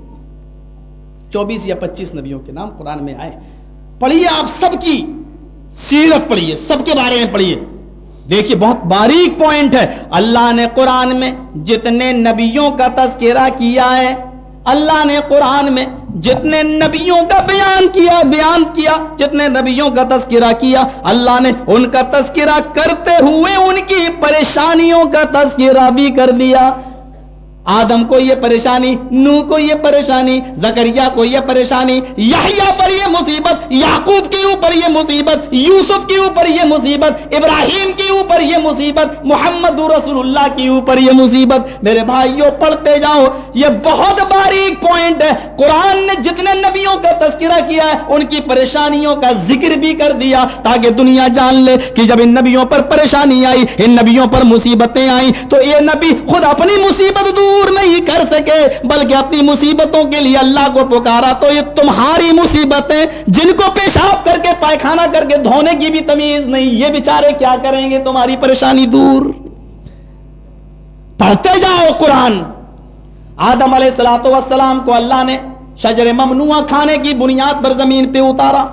چوبیس یا پچیس نبیوں کے نام قرآن میں آئے۔ پڑھیے آپ سب کی۔ سیرت پڑھیے، سب کے بارے میں پڑھیے۔ دیکھیے، بہت باریک پوائنٹ ہے۔ اللہ نے قرآن میں جتنے نبیوں کا تذکرہ کیا ہے، اللہ نے قرآن میں جتنے نبیوں کا بیان کیا بیان کیا، جتنے نبیوں کا تذکرہ کیا، اللہ نے ان کا تذکرہ کرتے ہوئے ان کی پریشانیوں کا تذکرہ بھی کر دیا۔ آدم کو یہ پریشانی نو کو یہ پریشانی، زکریہ کو یہ پریشانی، یحییٰ پر یہ مصیبت، یعقوب کے اوپر یہ مصیبت، یوسف کے اوپر یہ مصیبت، ابراہیم کے اوپر یہ مصیبت، محمد رسول اللہ کے اوپر یہ مصیبت۔ میرے بھائیوں پڑھتے جاؤ، یہ بہت باریک پوائنٹ ہے۔ قرآن نے جتنے نبیوں کا تذکرہ کیا ہے، ان کی پریشانیوں کا ذکر بھی کر دیا تاکہ دنیا جان لے کہ جب ان نبیوں پر پریشانی آئی، ان نبیوں پر مصیبتیں آئیں، تو یہ نبی خود اپنی مصیبت دور دور نہیں کر سکے، بلکہ اپنی مصیبتوں کے لیے اللہ کو پکارا۔ تو یہ تمہاری مصیبتیں، جن کو پیشاب کر کے، پائخانہ کر کے دھونے کی بھی تمیز نہیں۔ یہ بیچارے کیا کریں گے؟ تمہاری پریشانی دور۔ پڑھتے جاؤ قرآن۔ آدم علیہ السلاۃ والسلام کو اللہ نے شجر ممنوع کھانے کی بنیاد پر زمین پہ اتارا۔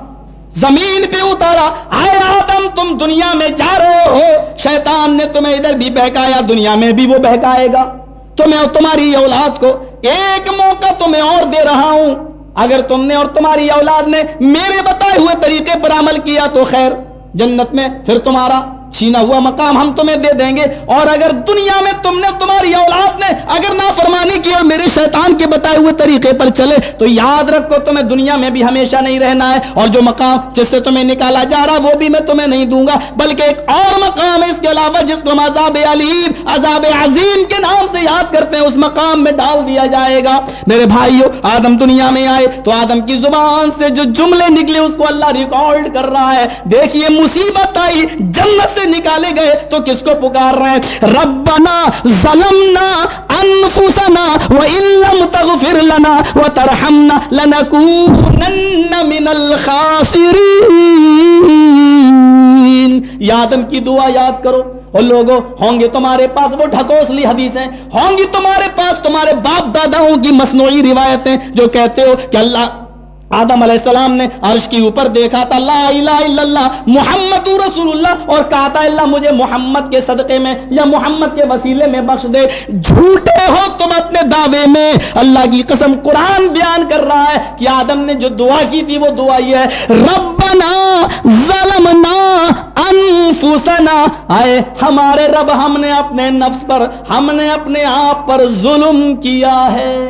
زمین پہ اتارا۔ آئے آدم، تم دنیا میں جا رہے ہو۔ شیطان نے تمہیں ادھر بھی بہکایا، دنیا میں بھی وہ بہکائے گا۔ تمہیں تمہاری اولاد کو ایک موقع تمہیں اور دے رہا ہوں۔ اگر تم نے اور تمہاری اولاد نے میرے بتائے ہوئے طریقے پر عمل کیا تو خیر، جنت میں پھر تمہارا چھینا ہوا مقام ہم تمہیں دے دیں گے۔ اور اگر دنیا میں تم نے تمہاری اولاد نے اگر نافرمانی کی اور میرے شیطان کے بتائے ہوئے طریقے پر چلے، تو یاد رکھو تمہیں دنیا میں بھی ہمیشہ نہیں رہنا ہے۔ اور جو مقام جس سے تمہیں نکالا جا رہا، وہ بھی میں تمہیں نہیں دوں گا۔ بلکہ ایک اور مقام ہے اس کے علاوہ، جس کو ہم عذاب علیم، عذاب عظیم کے نام سے یاد کرتے ہیں، اس مقام میں ڈال دیا جائے گا۔ میرے بھائیو، آدم دنیا میں آئے تو آدم کی زبان سے جو جملے نکلے، اس کو اللہ ریکارڈ کر رہا ہے۔ دیکھیے، مصیبت آئی، جنت سے سے نکالے گئے تو کس کو پکار رہے ہیں؟ ربنا ظلمنا انفسنا وان لم تغفر لنا وترحمنا لنكونن من الخاسرین۔ یادم کی دعا یاد کرو۔ اور لوگوں ہوں گے تمہارے پاس وہ ڈھکوسلی حدیثیں۔ ہوں گی تمہارے پاس تمہارے باپ داداؤں کی مصنوعی روایتیں جو کہتے ہو کہ اللہ آدم علیہ السلام نے عرش کی اوپر دیکھا تھا، لا الہ الا اللہ، محمد رسول اللہ اور کہا تھا، اللہ مجھے محمد کے صدقے میں یا محمد کے وسیلے میں بخش دے۔ جھوٹے ہو تم اپنے دعوے میں۔ اللہ کی قسم قرآن بیان کر رہا ہے کہ آدم نے جو دعا کی تھی، وہ دعا یہ ہے، ربنا ظلمنا انفسنا۔ آئے، ہمارے رب ہم نے اپنے نفس پر، ہم نے اپنے آپ پر ظلم کیا ہے۔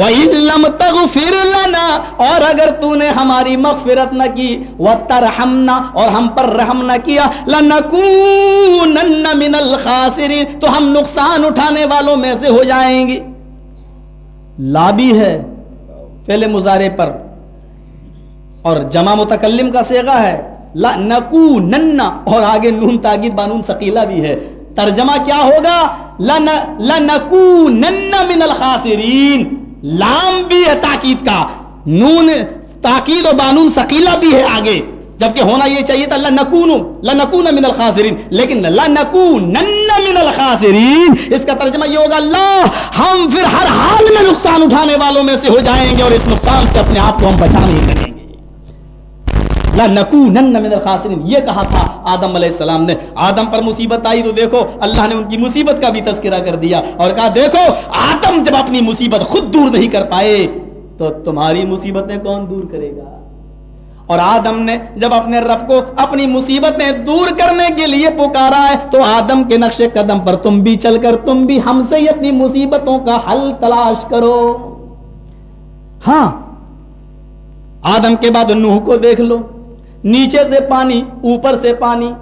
وَإِن تَغْفِرْ لَنَا اور اگر تو نے ہماری مغفرت نہ کی، وَتَرْحَمْنَا اور ہم پر رحم نہ کیا، لَنَكُونَنَّ مِنَ الْخَاسِرِينَ تو ہم نقصان اٹھانے والوں میں سے ہو جائیں گے۔ لابی ہے فعل مزارے پر اور جمع متکلم کا سیغہ ہے۔ لا نکو اور آگے نون تاکید بانون سقیلا بھی ہے۔ ترجمہ کیا ہوگا؟ لنکو ننا من لام بھی ہے تاکید کا، نون تاکید و بانون سقیلا بھی ہے آگے۔ جبکہ ہونا یہ چاہیے تھا لنکون لنکون من الخاسرین۔ لیکن لنکونن من الخاسرین۔ اس کا ترجمہ یہ ہوگا، اللہ، ہم پھر ہر حال میں نقصان اٹھانے والوں میں سے ہو جائیں گے اور اس نقصان سے اپنے آپ کو ہم بچا نہیں سکیں۔ گے لنکونن من یہ کہا تھا آدم علیہ السلام نے۔ آدم پر مصیبت آئی تو دیکھو اللہ نے ان کی مصیبت کا بھی تذکرہ کر دیا اور کہا دیکھو آدم جب اپنی مصیبت خود دور نہیں کر پائے تو تمہاری مصیبتیں کون دور کرے گا؟ اور آدم نے جب اپنے رب کو اپنی مصیبتیں دور کرنے کے لیے پکارا ہے تو آدم کے نقش قدم پر تم بھی چل کر تم بھی ہم سے ہی اپنی مصیبتوں کا حل تلاش کرو۔ ہاں۔ آدم کے بعد نوح کو دیکھ لو۔ نیچے سے پانی، اوپر سے پانی۔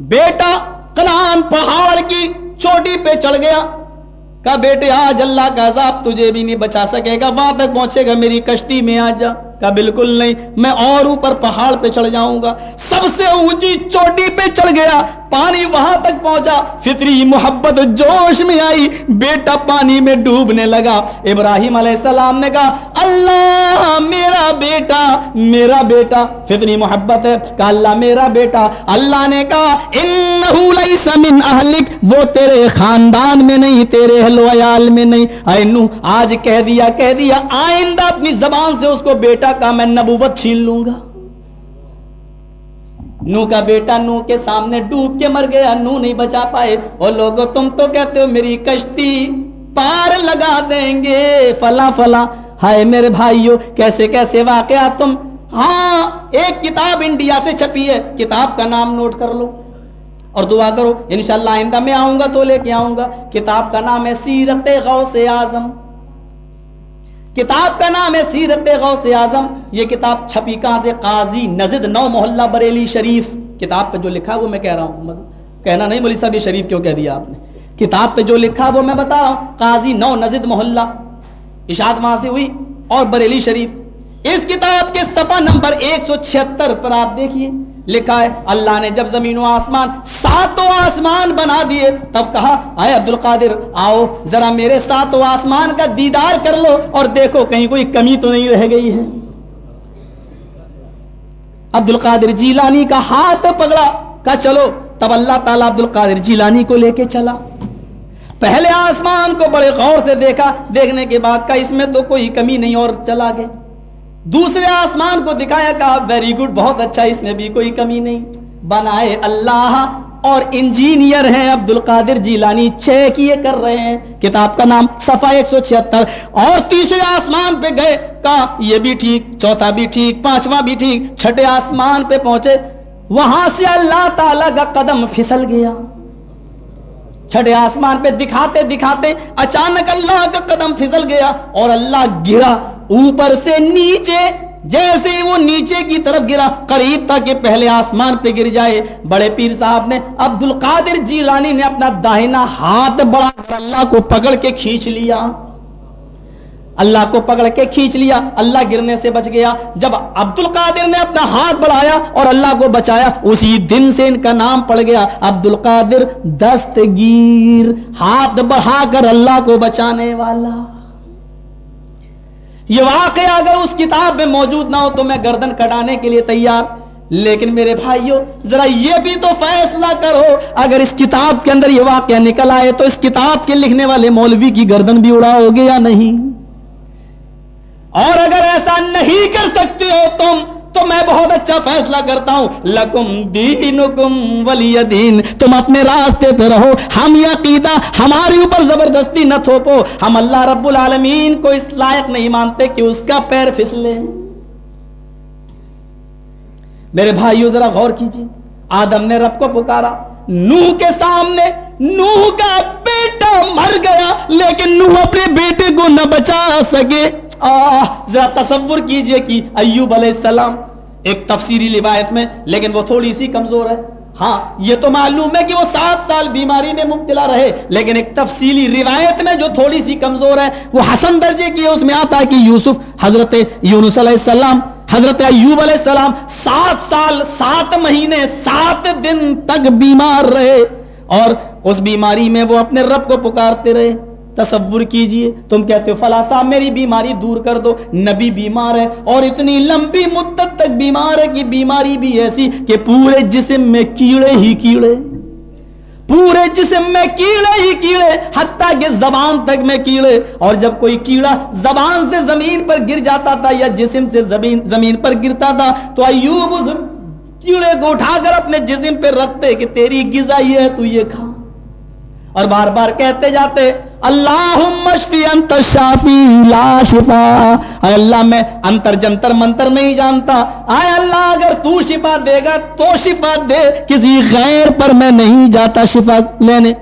بیٹا کنان پہاڑ کی چوٹی پہ چڑھ گیا۔ کہا، بیٹے، آج اللہ کا عذاب تجھے بھی نہیں بچا سکے گا، وہاں تک پہنچے گا، میری کشتی میں آ جا۔ کہا، بالکل نہیں، میں اور اوپر پہاڑ پہ چڑھ جاؤں گا۔ سب سے اونچی چوٹی پہ چڑھ گیا۔ پانی وہاں تک پہنچا۔ فطری محبت جوش میں آئی۔ بیٹا پانی میں ڈوبنے لگا۔ ابراہیم علیہ السلام نے کہا، اللہ میرا بیٹا میرا بیٹا۔ فطری محبت ہے۔ کہا، اللہ میرا بیٹا۔ اللہ نے کہا، انہو لیس من اہلک۔ وہ تیرے خاندان میں نہیں، تیرے اہل میں نہیں۔ اے نو آج کہہ دیا کہہ دیا، آئندہ اپنی زبان سے اس کو بیٹا کا میں نبوت چھین لوں گا۔ نو کا بیٹا نو کے سامنے ڈوب کے مر گیا، نو نہیں بچا پائے۔ اور لوگوں، تم تو کہتے ہو میری کشتی پار لگا دیں گے۔ فلا فلا ہائے میرے بھائیو، کیسے کیسے واقعات تم؟ ہاں ایک کتاب انڈیا سے چھپی ہے۔ کتاب کا نام نوٹ کر لو۔ اور دعا کرو، انشاءاللہ آئندہ میں آؤں گا تو لے کے آؤں گا۔ کتاب کا نام ہے سیرت غوث اعظم۔ کتاب کا نام ہے سیرت غوث اعظم، یہ کتاب چھپی کہاں سے؟ قاضی نزد نو محلہ بریلی شریف۔ کتاب پہ جو لکھا وہ میں کہہ رہا ہوں۔ کہنا نہیں مولی صاحب، یہ شریف کیوں کہہ دیا آپ نے؟ کتاب پہ جو لکھا وہ میں بتا رہا ہوں۔ قاضی نو نزد محلہ۔ اشاعت وہاں سے ہوئی اور بریلی شریف۔ اس کتاب کے صفحہ نمبر ایک سو چھتر پر آپ دیکھیے۔ لکھا ہے، اللہ نے جب زمین و آسمان ساتوں آسمان بنا دیے، تب کہا آئے عبد القادر آؤ ذرا میرے ساتوں آسمان کا دیدار کر لو اور دیکھو کہیں کوئی کمی تو نہیں رہ گئی ہے۔ عبد القادر جیلانی کا ہاتھ پکڑا، کہا، چلو۔ تب اللہ تعالیٰ عبد القادر جیلانی کو لے کے چلا۔ پہلے آسمان کو بڑے غور سے دیکھا، دیکھنے کے بعد کا اس میں تو کوئی کمی نہیں اور چلا گئے دوسرے آسمان کو دکھایا کہا ویری گڈ بہت اچھا اس میں بھی کوئی کمی نہیں. بنائے اللہ اور انجینئر ہیں عبد القادر جیلانی چیک یہ کر رہے ہیں۔ کتاب کا نام صفحہ ایک سو چھتر اور تیسرے آسمان پہ گئے، کہا، یہ بھی ٹھیک، چوتھا بھی ٹھیک، پانچواں بھی ٹھیک، چھٹے آسمان پہ پہنچے۔ وہاں سے اللہ تعالی کا قدم پھسل گیا۔ چھٹے آسمان پہ دکھاتے دکھاتے اچانک اللہ کا قدم پھسل گیا اور اللہ گرا۔ اوپر سے نیچے، جیسے وہ نیچے کی طرف گرا، قریب تھا کہ پہلے آسمان پہ گر جائے۔ بڑے پیر صاحب نے عبد القادر جیلانی نے اپنا داہنا ہاتھ بڑا کر اللہ کو پکڑ کے کھینچ لیا۔ اللہ کو پکڑ کے کھینچ لیا۔ اللہ گرنے سے بچ گیا۔ جب عبد القادر نے اپنا ہاتھ بڑھایا اور اللہ کو بچایا، اسی دن سے ان کا نام پڑ گیا۔ عبد القادر دستگیر، ہاتھ بڑھا کر اللہ کو بچانے والا۔ یہ واقعہ اگر اس کتاب میں موجود نہ ہو تو میں گردن کٹانے کے لیے تیار۔ لیکن میرے بھائیوں ذرا یہ بھی تو فیصلہ کرو، اگر اس کتاب کے اندر یہ واقعہ نکل آئے تو اس کتاب کے لکھنے والے مولوی کی گردن بھی اڑاؤ گے یا نہیں؟ اور اگر ایسا نہیں کر سکتے ہو تم تو میں بہت اچھا فیصلہ کرتا ہوں۔ لکم دینکم ولی دین۔ تم اپنے راستے پہ رہو۔ ہم یہ عقیدہ ہمارے اوپر زبردستی نہ تھوپو۔ ہم اللہ رب العالمین کو اس لائق نہیں مانتے کہ اس کا پیر پھسلے۔ میرے بھائیو، ذرا غور کیجیے آدم نے رب کو پکارا۔ نوح کے سامنے، نوح کا بیٹا مر گیا، لیکن نوح اپنے بیٹے کو نہ بچا سکے۔ ذرا تصور کیجیے کہ ایوب علیہ السلام ایک تفسیری روایت میں، لیکن وہ تھوڑی سی کمزور ہے۔ ہاں یہ تو معلوم ہے کہ وہ سات سال بیماری میں مبتلا رہے، لیکن ایک تفصیلی روایت میں جو تھوڑی سی کمزور ہے، وہ حسن درجے کی ہے۔ اس میں آتا ہے کہ یوسف حضرت یونس علیہ السلام، حضرت ایوب علیہ السلام سات سال، سات مہینے، سات دن تک بیمار رہے۔ اور اس بیماری میں وہ اپنے رب کو پکارتے رہے۔ تصور کیجیے۔ تم کہتے ہو فلا صاحب میری بیماری دور کر دو۔ نبی بیمار ہے اور اتنی لمبی مدت تک بیمار ہے کہ بیماری بھی ایسی کہ پورے جسم میں کیڑے ہی کیڑے۔ پورے جسم میں کیڑے ہی کیڑے، حتیٰ کہ زبان تک میں کیڑے۔ اور جب کوئی کیڑا زبان سے زمین پر گر جاتا تھا یا جسم سے زمین زمین پر گرتا تھا، تو ایوب اس کیڑے کو اٹھا کر اپنے جسم پہ رکھتے کہ تیری غذا یہ ہے، تو یہ کھا۔ اور بار بار کہتے جاتے اللہ شافی لا شفا۔ اے اللہ، میں انتر جنتر منتر نہیں جانتا۔ اے اللہ، اگر تو شفا دے گا، تو شفا دے۔ کسی غیر پر میں نہیں جاتا شفا لینے۔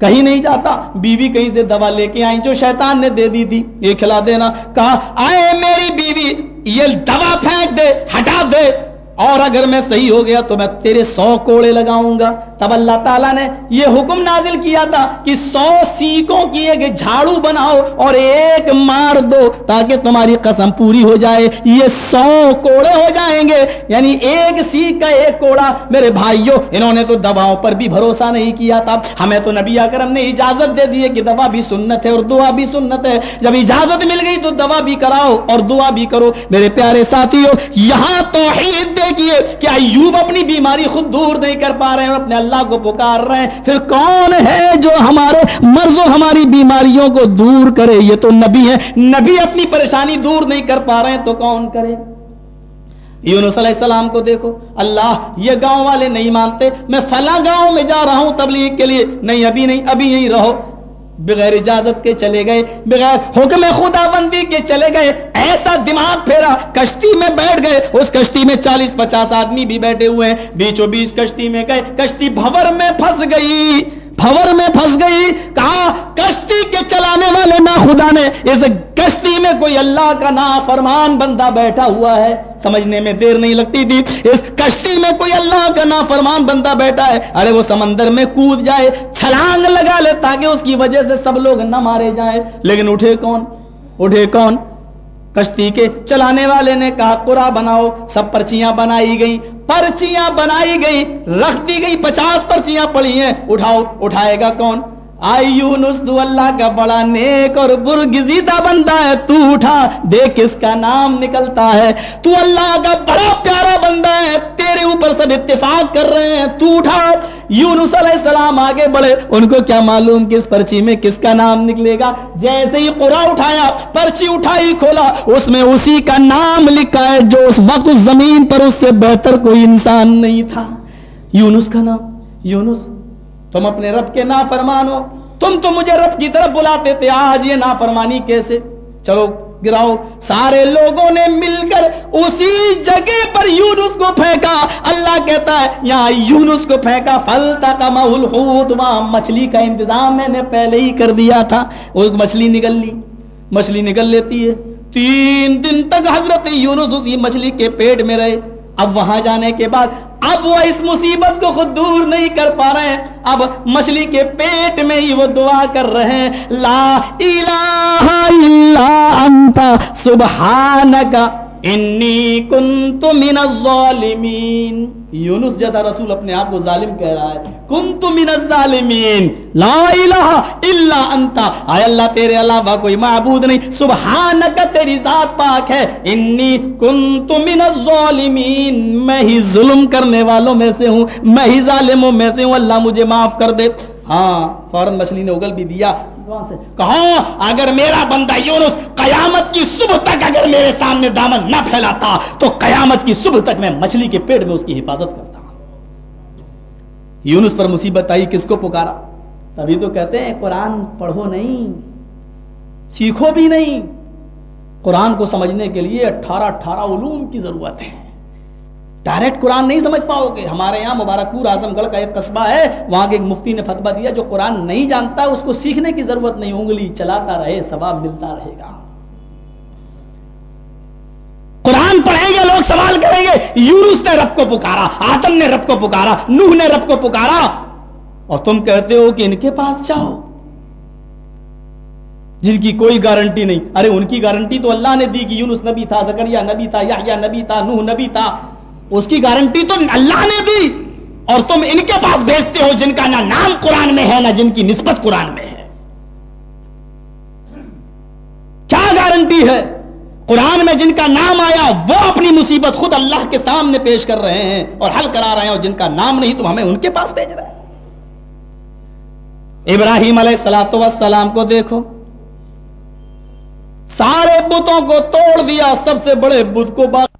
کہیں نہیں جاتا۔ بیوی کہیں سے دوا لے کے آئی جو شیطان نے دے دی تھی۔ یہ کھلا دینا۔ کہا، آئے میری بیوی، یہ دوا پھینک دے، ہٹا دے۔ اور اگر میں صحیح ہو گیا تو میں تیرے سو کوڑے لگاؤں گا۔ تب اللہ تعالیٰ نے یہ حکم نازل کیا تھا کہ سو سیکوں کی ایک جھاڑو بناؤ اور ایک مار دو تاکہ تمہاری قسم پوری ہو جائے۔ یہ سو کوڑے ہو جائیں گے۔ یعنی ایک سیک کا ایک کوڑا۔ میرے بھائیوں انہوں نے تو دواؤں پر بھی بھروسہ نہیں کیا تھا۔ ہمیں تو نبی اکرم نے اجازت دے دی کہ دوا بھی سنت ہے اور دعا بھی سنت ہے۔ جب اجازت مل گئی تو دوا بھی کراؤ اور دعا بھی کرو۔ میرے پیارے ساتھیوں یہاں توحید کیے کہ ایوب اپنی بیماری خود دور نہیں کر پا رہے ہیں اپنے اللہ کو پکار رہے ہیں۔ پھر کون ہے جو ہمارے مرض و ہماری بیماریوں کو دور کرے؟ یہ تو نبی ہے نبی اپنی پریشانی دور نہیں کر پا رہے ہیں تو کون کرے؟ یونس علیہ السلام کو دیکھو۔ اللہ یہ گاؤں والے نہیں مانتے۔ میں فلاں گاؤں میں جا رہا ہوں تبلیغ کے لیے۔ نہیں، ابھی نہیں، ابھی یہیں رہو۔ بغیر اجازت کے چلے گئے، بغیر حکم خدا بندی کے چلے گئے، ایسا دماغ پھیرا، کشتی میں بیٹھ گئے، اس کشتی میں چالیس پچاس آدمی بھی بیٹھے ہوئے ہیں بیچو بیچ کشتی میں گئے، کشتی بھور میں پھنس گئی۔ بھور میں پھنس گئی، کہا، کشتی کے چلانے والے نہ خدا نے، اس کشتی میں کوئی اللہ کا نا فرمان بندہ بیٹھا ہوا ہے۔ سمجھنے میں دیر نہیں لگتی تھی۔ اس کشتی میں کوئی اللہ کا نا فرمان بندہ بیٹھا ہے۔ ارے، وہ سمندر میں کود جائے، چھلانگ لگا لے تاکہ اس کی وجہ سے سب لوگ نہ مارے جائیں۔ لیکن اٹھے کون؟ اٹھے کون؟ کشتی کے چلانے والے نے کہا قرا بناؤ، سب پرچیاں بنائی گئی پرچیاں بنائی گئی رکھ دی گئی پچاس پرچیاں پڑی ہیں۔ اٹھاؤ، اٹھائے گا کون؟ آئی یونس تو اللہ کا بڑا نیک اور برگزیدہ بندہ ہے، تو اٹھا، دیکھ کس کا نام نکلتا ہے۔ تو اللہ کا بڑا پیارا بندہ ہے، تیرے اوپر سب اتفاق کر رہے ہیں۔ تو اٹھا، یونس علیہ السلام آگے بڑھے۔ ان کو کیا معلوم کس پرچی میں کس کا نام نکلے گا؟ جیسے ہی قرا اٹھایا، پرچی اٹھائی، کھولا۔ اس میں اسی کا نام لکھا ہے، جو اس وقت اس زمین پر اس سے بہتر کوئی انسان نہیں تھا۔ یونس کا نام، یونس۔ تم اپنے رب کے نافرمان ہو تم تو مجھے رب کی طرف بلاتے تھے، آج یہ نافرمانی کیسے؟ چلو گراؤ۔ سارے لوگوں نے مل کر اسی جگہ پر یونس کو پھینکا۔ اللہ کہتا ہے، یہاں یونس کو پھینکا۔ فلتا کا محل وہاں مچھلی کا انتظام میں نے پہلے ہی کر دیا تھا۔ وہ مچھلی نکل لی۔ مچھلی نکل لیتی ہے۔ تین دن تک حضرت یونس اسی مچھلی کے پیٹ میں رہے۔ اب وہاں جانے کے بعد اب وہ اس مصیبت کو خود دور نہیں کر پا رہے ہیں۔ اب مچھلی کے پیٹ میں ہی وہ دعا کر رہے ہیں۔ لا الہ الا انت سبحانکا انی کنت من الظالمین۔ یونس جیسا رسول اپنے آپ کو ظالم کہہ رہا ہے۔ کنت من الظالمین۔ لا الہ الا انت۔ اے اللہ تیرے علاوہ کوئی معبود نہیں۔ سبحانک تیری ذات پاک ہے۔ انی کنت من الظالمین۔ میں ہی ظلم کرنے والوں میں سے ہوں۔ میں ہی ظالموں میں سے ہوں۔ اللہ مجھے معاف کر دے۔ ہاں فوراً مچھلی نے اگل بھی دیا۔ کہو اگر میرا بندہ یونس قیامت کی صبح تک اگر میرے سامنے دامن نہ پھیلاتا، تو قیامت کی صبح تک میں مچھلی کے پیٹ میں اس کی حفاظت کرتا۔ یونس پر مصیبت آئی، کس کو پکارا؟ تبھی تو کہتے ہیں قرآن پڑھو نہیں، سیکھو بھی نہیں۔ قرآن کو سمجھنے کے لیے اٹھارہ اٹھارہ علوم کی ضرورت ہے۔ ڈائریکٹ قرآن نہیں سمجھ پاؤ گے۔ ہمارے یہاں مبارک پور اعظم گڑھ کا ایک قصبہ ہے، وہاں کے ایک مفتی نے فتوا دیا، جو قرآن نہیں جانتا، اس کو سیکھنے کی ضرورت نہیں، انگلی چلاتا رہے، ثواب ملتا رہے گا۔ قرآن پڑھیں گے لوگ، سوال کریں گے، یونس نے رب کو پکارا، آدم نے رب کو پکارا، نوح نے رب کو پکارا، اور تم کہتے ہو کہ ان کے پاس جاؤ۔ جن کی کوئی گارنٹی نہیں۔ ارے، ان کی گارنٹی تو اللہ نے دی کہ یونس نبی تھا زکریہ نبی تھا یا نبی تھا، نوح نبی تھا۔ اس کی گارنٹی تو اللہ نے دی اور تم ان کے پاس بھیجتے ہو جن کا نہ نام قرآن میں ہے، نہ جن کی نسبت قرآن میں ہے۔ کیا گارنٹی ہے؟ قرآن میں جن کا نام آیا، وہ اپنی مصیبت خود اللہ کے سامنے پیش کر رہے ہیں اور حل کرا رہے ہیں اور جن کا نام نہیں تو ہمیں ان کے پاس بھیج رہے ہیں۔ ابراہیم علیہ السلاۃ وسلام کو دیکھو۔ سارے بتوں کو توڑ دیا، سب سے بڑے بت کو باقی